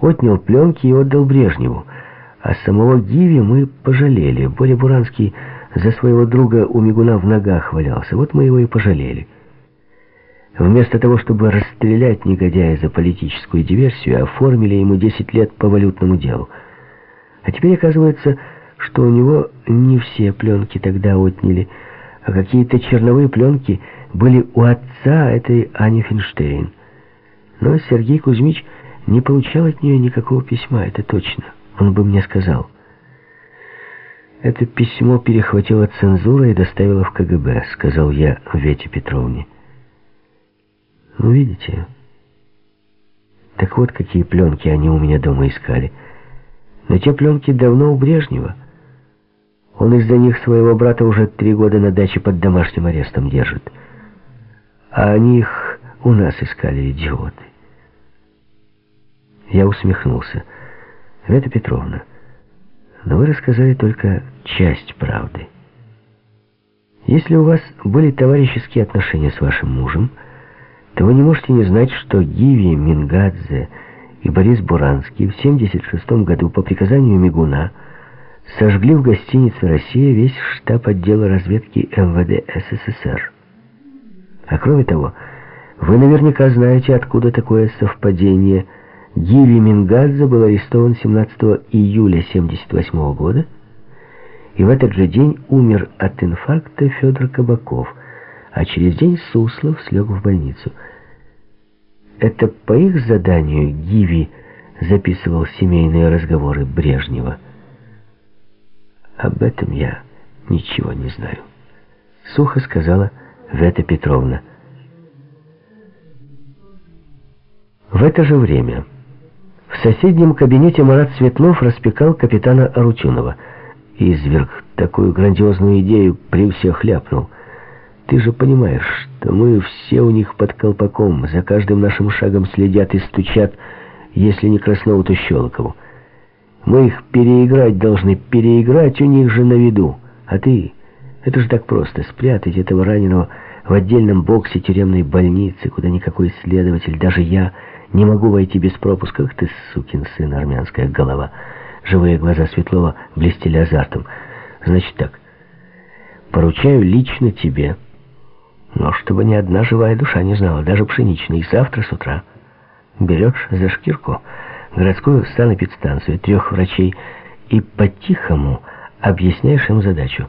отнял пленки и отдал Брежневу. А самого Гиви мы пожалели. Боря Буранский за своего друга у Мигуна в ногах валялся. Вот мы его и пожалели. Вместо того, чтобы расстрелять негодяя за политическую диверсию, оформили ему 10 лет по валютному делу. А теперь оказывается, что у него не все пленки тогда отняли, а какие-то черновые пленки были у отца этой Ани Финштейн. Но Сергей Кузьмич не получал от нее никакого письма, это точно. Он бы мне сказал. Это письмо перехватила цензура и доставила в КГБ, сказал я Вете Петровне. Ну, видите? Так вот, какие пленки они у меня дома искали. Но те пленки давно у Брежнева. Он из-за них своего брата уже три года на даче под домашним арестом держит. А они их у нас искали, идиоты. Я усмехнулся. Вета Петровна, но вы рассказали только часть правды. Если у вас были товарищеские отношения с вашим мужем, то вы не можете не знать, что Гиви Мингадзе и Борис Буранский в 1976 году по приказанию Мигуна сожгли в гостинице «Россия» весь штаб отдела разведки МВД СССР. А кроме того, вы наверняка знаете, откуда такое совпадение. Гиви Мингадзе был арестован 17 июля 1978 года, и в этот же день умер от инфаркта Федор Кабаков – а через день Суслов слег в больницу. Это по их заданию Гиви записывал семейные разговоры Брежнева. Об этом я ничего не знаю. Сухо сказала Вета Петровна. В это же время соседнем кабинете Марат Светлов распекал капитана Арутюнова. Изверг такую грандиозную идею при всех ляпнул. Ты же понимаешь, что мы все у них под колпаком, за каждым нашим шагом следят и стучат, если не Краснову, то Щелокову. Мы их переиграть должны, переиграть у них же на виду. А ты, это же так просто, спрятать этого раненого в отдельном боксе тюремной больницы, куда никакой следователь, даже я, не могу войти без пропуска. Ах ты, сукин сын, армянская голова. Живые глаза Светлова блестели азартом. Значит так, поручаю лично тебе но чтобы ни одна живая душа не знала, даже пшеничный, завтра с утра берешь за шкирку городскую санэпидстанцию, трех врачей и по-тихому объясняешь им задачу.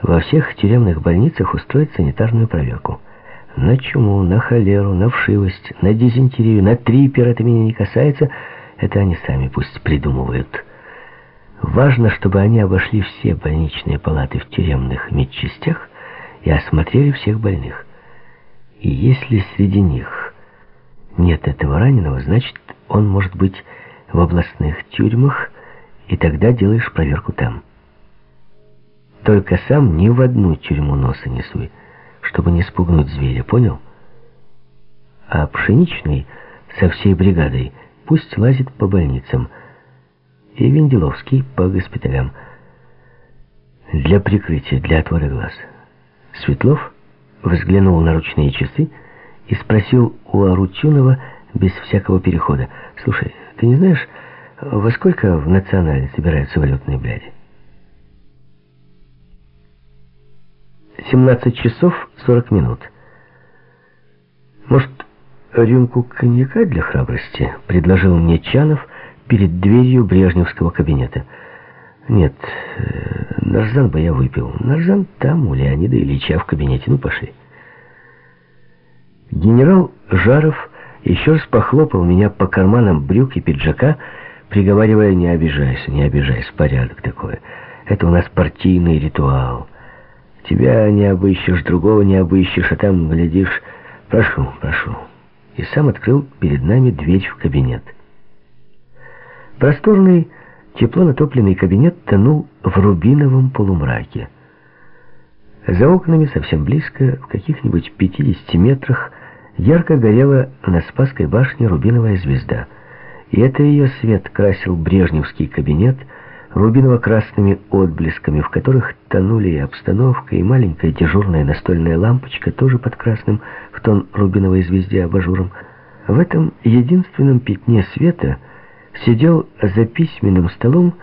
Во всех тюремных больницах устроить санитарную проверку. На чуму, на холеру, на вшивость, на дизентерию, на трипер, это меня не касается, это они сами пусть придумывают. Важно, чтобы они обошли все больничные палаты в тюремных медчастях и осмотрели всех больных. И если среди них нет этого раненого, значит, он может быть в областных тюрьмах, и тогда делаешь проверку там. Только сам ни в одну тюрьму носа не суй, чтобы не спугнуть зверя, понял? А Пшеничный со всей бригадой пусть лазит по больницам, и Венделовский по госпиталям для прикрытия, для отвора глаз. Светлов взглянул на ручные часы и спросил у Арутюнова без всякого перехода. «Слушай, ты не знаешь, во сколько в национале собираются валютные бляди?» «17 часов 40 минут». «Может, рюмку коньяка для храбрости?» — предложил мне Чанов перед дверью брежневского кабинета. «Нет, э, нарзан бы я выпил. Нарзан там, у Леонида Ильича в кабинете. Ну, пошли». Генерал Жаров еще раз похлопал меня по карманам брюк и пиджака, приговаривая, не обижайся, не обижайся, порядок такой. Это у нас партийный ритуал. Тебя не обыщешь, другого не обыщешь, а там, глядишь, прошу, прошу. И сам открыл перед нами дверь в кабинет. Просторный, Тепло натопленный кабинет тонул в рубиновом полумраке. За окнами совсем близко, в каких-нибудь 50 метрах, ярко горела на Спасской башне рубиновая звезда. И это ее свет красил брежневский кабинет рубиново-красными отблесками, в которых тонули и обстановка, и маленькая дежурная настольная лампочка, тоже под красным, в тон рубиновой звезде абажуром. В этом единственном пятне света — сидел за письменным столом